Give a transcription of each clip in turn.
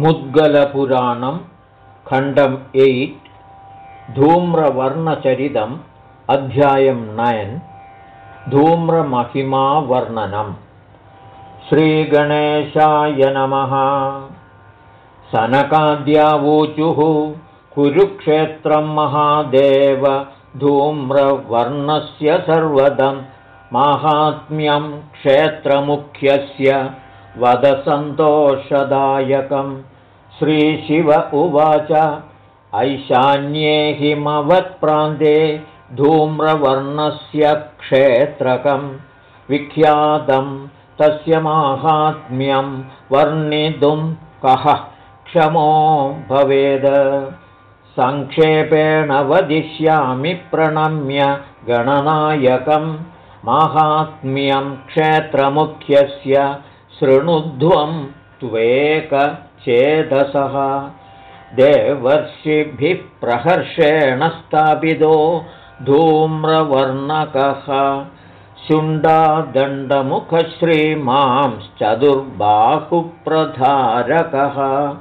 मुद्गलपुराणं खण्डम् एय्ट् धूम्रवर्णचरितम् अध्यायं नयन् धूम्रमहिमावर्णनम्। श्रीगणेशाय नमः। सनकाद्यावूचुः कुरुक्षेत्रं महादेव धूम्रवर्णस्य सर्वदं माहात्म्यं क्षेत्रमुख्यस्य वदसन्तोषदायकं श्रीशिव उवाच ऐशान्ये हिमवत्प्रान्ते धूम्रवर्णस्य क्षेत्रकं विख्यातं तस्य माहात्म्यं वर्णितुं कः क्षमो भवेद। सङ्क्षेपेण वदिष्यामि प्रणम्य गणनायकं माहात्म्यं क्षेत्रमुख्यस्य शृणुध्वं त्वेकचेदसः देवर्षिभिः प्रहर्षेण स्थापितो धूम्रवर्णकः। शुण्डादण्डमुखश्रीमांश्चतुर्बाहुप्रधारकः।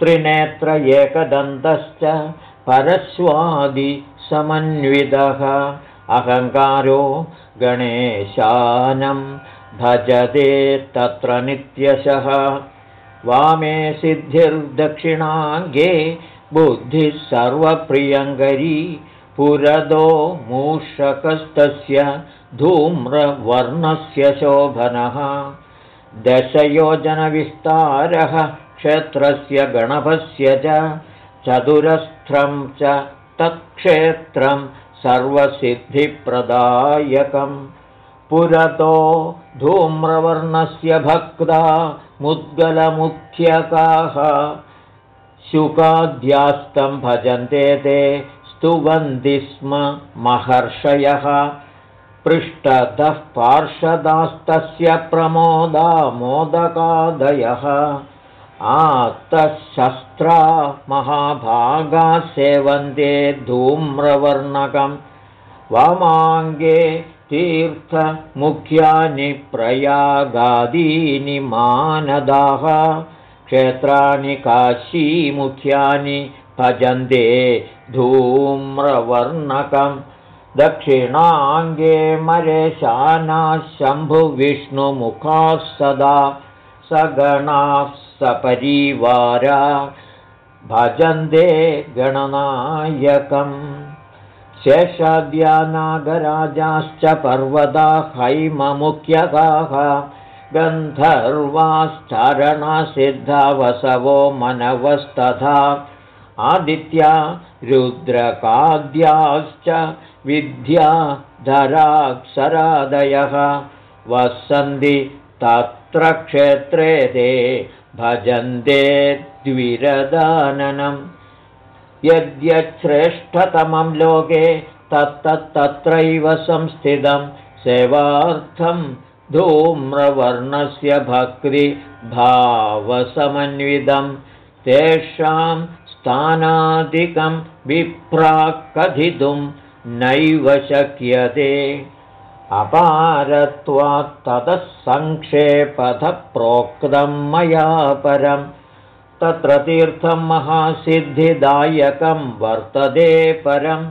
त्रिनेत्र एकदन्तश्च परस्वादिसमन्वितः। अहङ्कारो गणेशानं भजते तत्र नित्यशः। वामे सिद्धिर्दक्षिणाङ्गे बुद्धिः सर्वप्रियङ्करी पुरदो मूषकस्तस्य धूम्रवर्णस्य शोभनः। दशयोजनविस्तारः क्षेत्रस्य गणभस्य च। चतुरस्त्रं च तत्क्षेत्रं सर्वसिद्धिप्रदायकम् पुरतो धूम्रवर्णस्य भक्ता मुद्गलमुख्यकाः। शुकाद्यास्तं भजन्ते ते स्तुवन्ति स्म महर्षयः। पृष्ठतः पार्षदास्तस्य प्रमोदा मोदकादयः। आत्तशस्त्रा महाभागा सेवन्ते धूम्रवर्णकं वामाङ्गे तीर्थमुख्यानि प्रयागादीनि मानदाः क्षेत्राणि काशीमुख्यानि भजन्ते धूम्रवर्णकं दक्षिणाङ्गे मरेशानाः शम्भुविष्णुमुखाः सदा सगणाः सपरिवारा। भजन्ते गणनायकम् शेषाद्या नागराजाश्च पर्वता हैममुख्यकाः गन्धर्वाश्चरणसिद्धवसवो मनवस्तथा। आदित्या रुद्रकाद्याश्च विद्याधराक्षरादयः। वसन्ति तत्र क्षेत्रे ते भजन्ते द्विरदाननम् यद्यच्छ्रेष्ठतमं लोके तत्तत्तत्रैव संस्थितं सेवार्थं धूम्रवर्णस्य भक्तिभावसमन्वितं तेषां स्थानादिकं विप्राक्कथितुं नैव शक्यते। अपारत्वात् ततः सङ्क्षेपथ प्रोक्तं मया परम् तत्र तीर्थं महासिद्धिदायकं वर्तते परं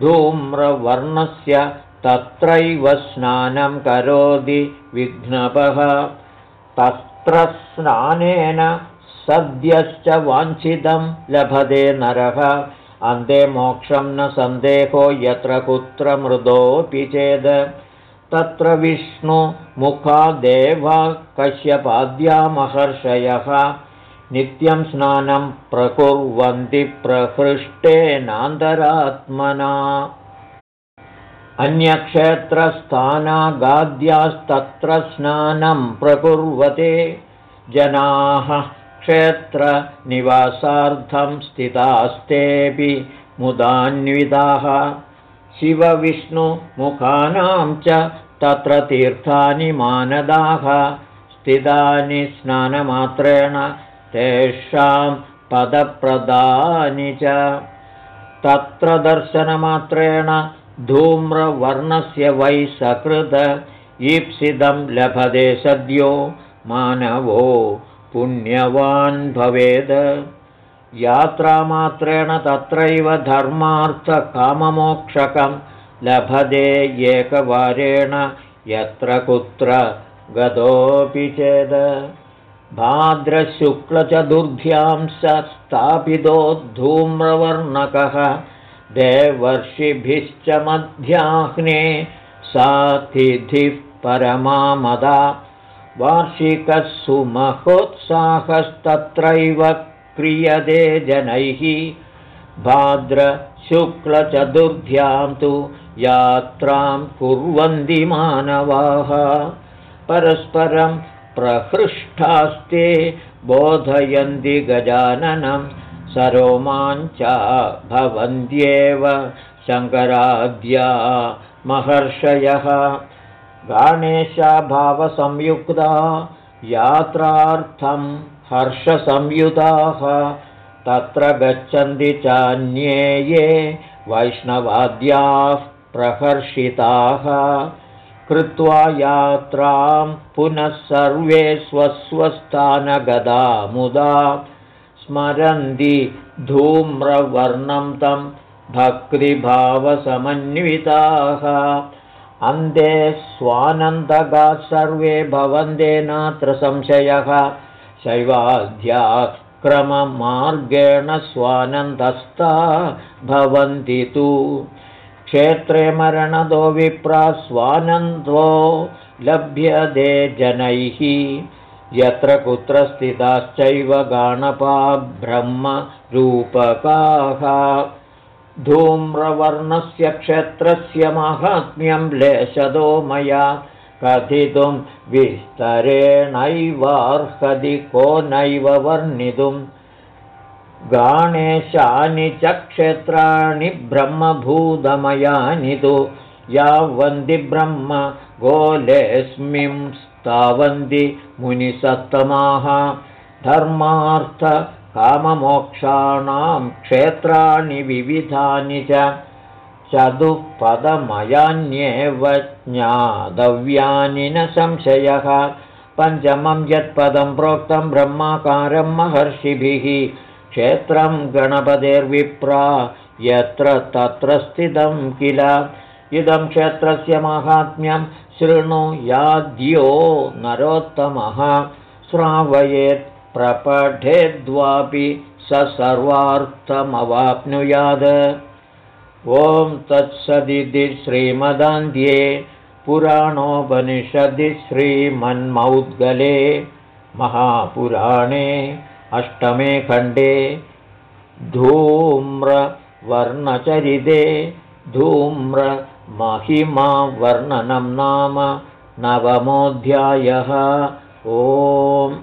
धूम्रवर्णस्य तत्रैव स्नानं करोति विघ्नपः। तत्र स्नानेन सद्यश्च वाञ्छितं लभते नरः। अन्ते मोक्षं न सन्देहो यत्र कुत्र मृदोऽपि चेद्। तत्र विष्णुमुखादेव कश्यपाद्या महर्षयः नित्यं स्नानं प्रकुर्वन्ति प्रहृष्टेनान्तरात्मना। अन्यक्षेत्रस्थानागाद्यास्तत्र स्नानं प्रकुर्वते जनाः। क्षेत्रनिवासार्थं स्थितास्तेऽपि मुदान्विताः। शिवविष्णुमुखानां च तत्र तीर्थानि मानदाः। स्थितानि स्नानमात्रेण तेषां पदप्रदानि च। तत्र दर्शनमात्रेण धूम्रवर्णस्य वै सकृत ईप्सितं लभते सद्यो मानवो पुण्यवान् भवेद्। यात्रामात्रेण तत्रैव धर्मार्थकाममोक्षकं लभते एकवारेण यत्र कुत्र गतोऽपि चेद् भाद्रशुक्लचतुर्भ्यां स स्थापितो धूम्रवर्णकः देवर्षिभिश्च मध्याह्ने सातिथिः परमामदा। वार्षिकः सुमहोत्साहस्तत्रैव क्रियते जनैः। भाद्रशुक्लचतुर्भ्यां तु यात्रां कुर्वन्ति मानवाः। परस्परं प्रहृष्टास्ते बोधयन्ति गजाननं सरोमाञ्चा भवन्त्येव शङ्कराद्या महर्षयः। गाणेशाभावसंयुक्ता यात्रार्थं हर्षसंयुताः तत्र गच्छन्ति चान्ये ये वैष्णवाद्याः प्रहर्षिताः कृत्वा यात्रां पुनः सर्वे स्वस्वस्थानगदा मुदा स्मरन्ति धूम्रवर्णं तं भक्तिभावसमन्विताः। अन्ते स्वानन्दगाः सर्वे भवन्ते नात्र संशयः। शैवाध्याक्रममार्गेण स्वानन्दस्था भवन्ति तु क्षेत्रे मरणदो विप्रा स्वानन्दो लभ्यते जनैः। यत्र कुत्र स्थिताश्चैव गाणपा ब्रह्मरूपकाः। धूम्रवर्णस्य क्षेत्रस्य माहात्म्यं लेशदो मया। कथितुं विस्तरेणैवार्हति को नैव वर्णितुं गाणेशानि च क्षेत्राणि ब्रह्मभूतमयानि तु यावन्ति ब्रह्म गोलेऽस्मिंस्तावन्ति मुनिसत्तमाः। धर्मार्थ काममोक्षाणां क्षेत्राणि विविधानि च चतुःपदमयान्येव ज्ञातव्यानि न संशयः। पञ्चमं यत्पदं प्रोक्तं ब्रह्माकारं महर्षिभिः क्षेत्रं गणपतेर्विप्रा यत्र तत्र स्थितं किल? इदं क्षेत्रस्य माहात्म्यं शृणु याद्यो नरोत्तमः। श्रावयेत् प्रपठेद्वापि स सर्वार्थमवाप्नुयात्। ॐ तत्सदिति श्रीमदान्ध्ये पुराणोपनिषदि श्रीमन्मौद्गले महापुराणे अष्टमे खण्डे धूम्रवर्णचरिते धूम्रमहिमावर्णनं नाम नवमोऽध्यायः। ओम्